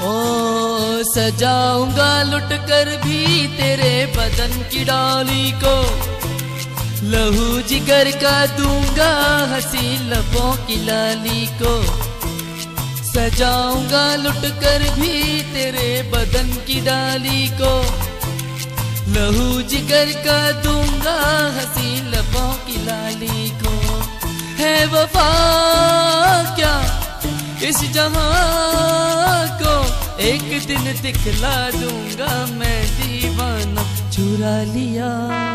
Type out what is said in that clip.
ओ, सजाऊँगा लुट कर भी तेरे बदन की डाली को। लहू जिगर का दूँगा हँसी लबों की लाली को। सजाऊँगा लुट कर भी तेरे बदन की डाली को। लहू जिगर का दूँगा हँसी लबों की लाली को। है वफा क्या इस जहाँ को? एक दिन दिखला दूँगा मैं दीवाना चुरा लिया।